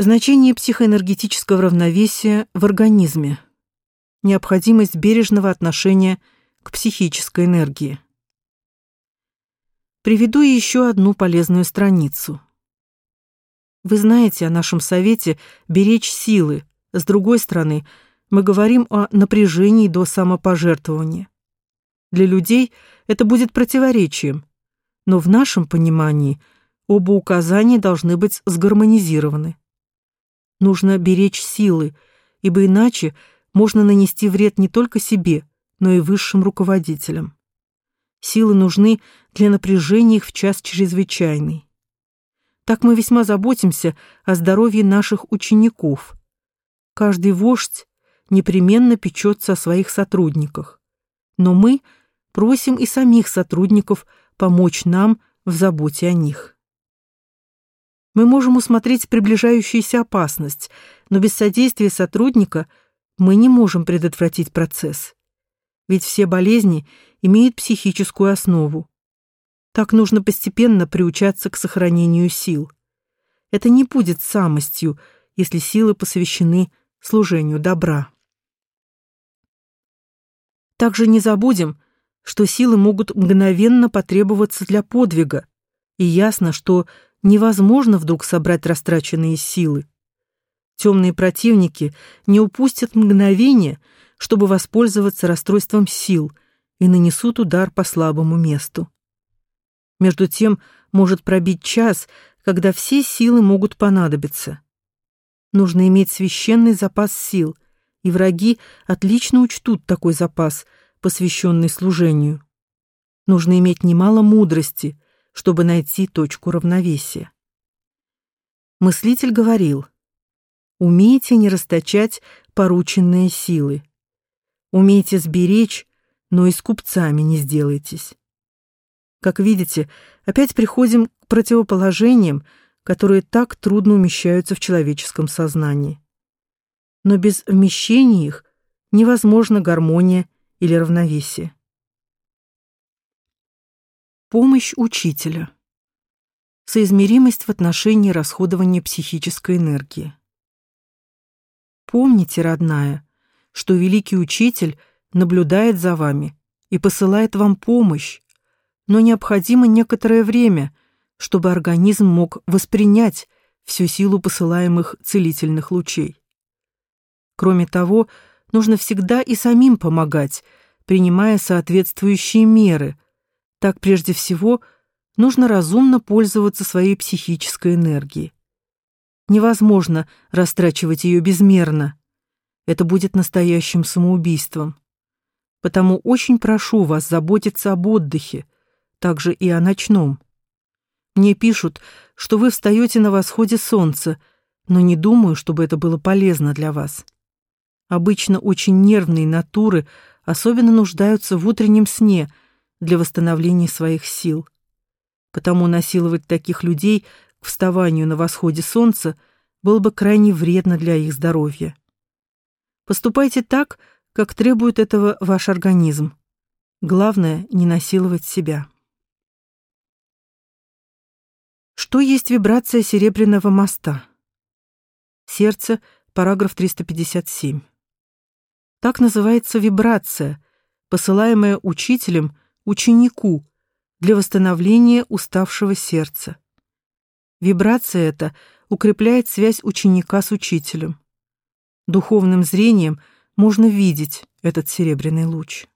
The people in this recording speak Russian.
Значение психоэнергетического равновесия в организме. Необходимость бережного отношения к психической энергии. Приведу еще одну полезную страницу. Вы знаете о нашем совете беречь силы. С другой стороны, мы говорим о напряжении до самопожертвования. Для людей это будет противоречием, но в нашем понимании оба указания должны быть сгармонизированы. Нужно беречь силы, ибо иначе можно нанести вред не только себе, но и высшим руководителям. Силы нужны для напряжения их в час чрезвычайный. Так мы весьма заботимся о здоровье наших учеников. Каждый вождь непременно печется о своих сотрудниках. Но мы просим и самих сотрудников помочь нам в заботе о них. Мы можем усмотреть приближающуюся опасность, но без содействия сотрудника мы не можем предотвратить процесс. Ведь все болезни имеют психическую основу. Так нужно постепенно приучаться к сохранению сил. Это не будет самостью, если силы посвящены служению добра. Также не забудем, что силы могут мгновенно потребоваться для подвига, и ясно, что невозможно вдруг собрать растраченные силы. Темные противники не упустят мгновение, чтобы воспользоваться расстройством сил и нанесут удар по слабому месту. Между тем может пробить час, когда все силы могут понадобиться. Нужно иметь священный запас сил, и враги отлично учтут такой запас, посвященный служению. Нужно иметь немало мудрости, чтобы найти точку равновесия. Мыслитель говорил, умейте не расточать порученные силы. Умейте сберечь, но и с купцами не сделайтесь. Как видите, опять приходим к противоположениям, которые так трудно умещаются в человеческом сознании. Но без вмещения их невозможна гармония или равновесие. Помощь учителя. Соизмеримость в отношении расходования психической энергии. Помните, родная, что великий учитель наблюдает за вами и посылает вам помощь, но необходимо некоторое время, чтобы организм мог воспринять всю силу посылаемых целительных лучей. Кроме того, нужно всегда и самим помогать, принимая соответствующие меры – так прежде всего нужно разумно пользоваться своей психической энергией. Невозможно растрачивать ее безмерно. Это будет настоящим самоубийством. Потому очень прошу вас заботиться об отдыхе, также и о ночном. Мне пишут, что вы встаете на восходе солнца, но не думаю, чтобы это было полезно для вас. Обычно очень нервные натуры особенно нуждаются в утреннем сне – для восстановления своих сил. Потому насиловать таких людей к вставанию на восходе солнца было бы крайне вредно для их здоровья. Поступайте так, как требует этого ваш организм. Главное не насиловать себя. Что есть вибрация серебряного моста? Сердце, параграф 357. Так называется вибрация, посылаемая учителем ученику для восстановления уставшего сердца. Вибрация эта укрепляет связь ученика с учителем. Духовным зрением можно видеть этот серебряный луч.